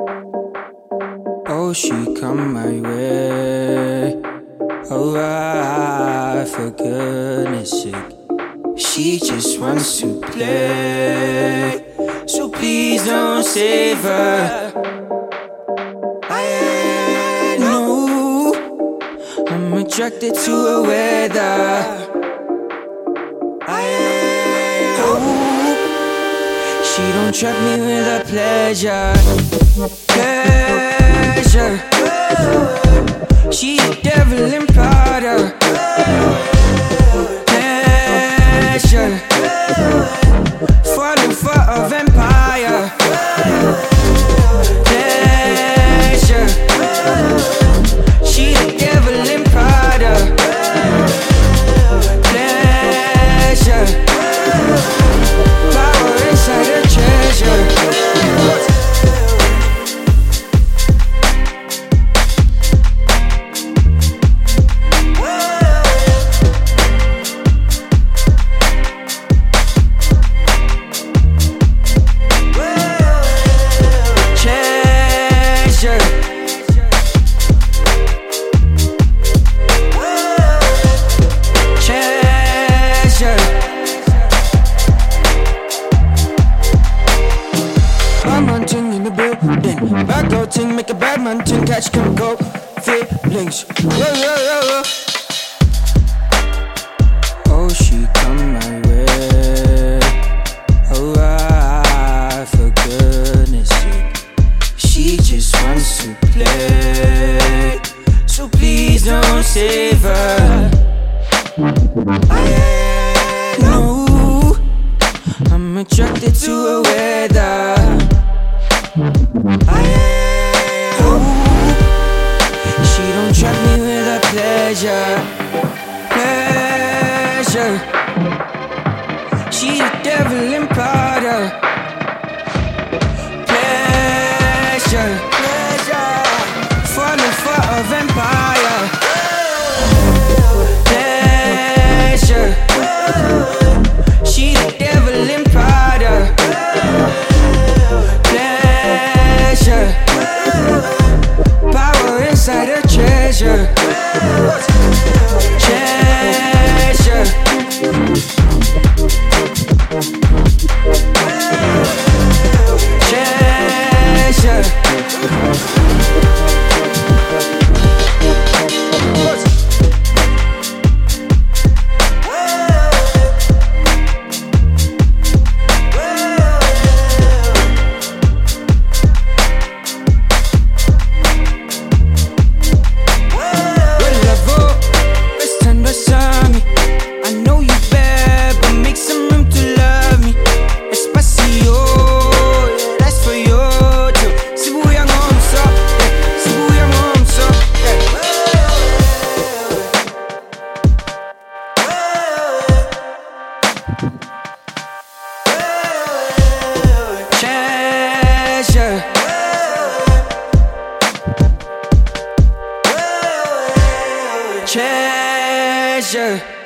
Oh, she come my way. Oh, for goodness sake. She just wants to play. So please don't save her. I know I'm attracted to her weather. I hope she don't trap me with her pleasure. Pleasure. She a devil in Prada. Ting make a bad man ting catch chemical feelings. Whoa, whoa, whoa, whoa. Oh, she come my way. Oh, ah, for goodness sake. She just wants to play. So please don't save her. I know I'm attracted to her weather. I hope She the devil in Prada. Pleasure. Pleasure. Falling for a vampire. Pleasure. She the devil in Prada. Pleasure. Power inside. Treasure. Treasure. treasure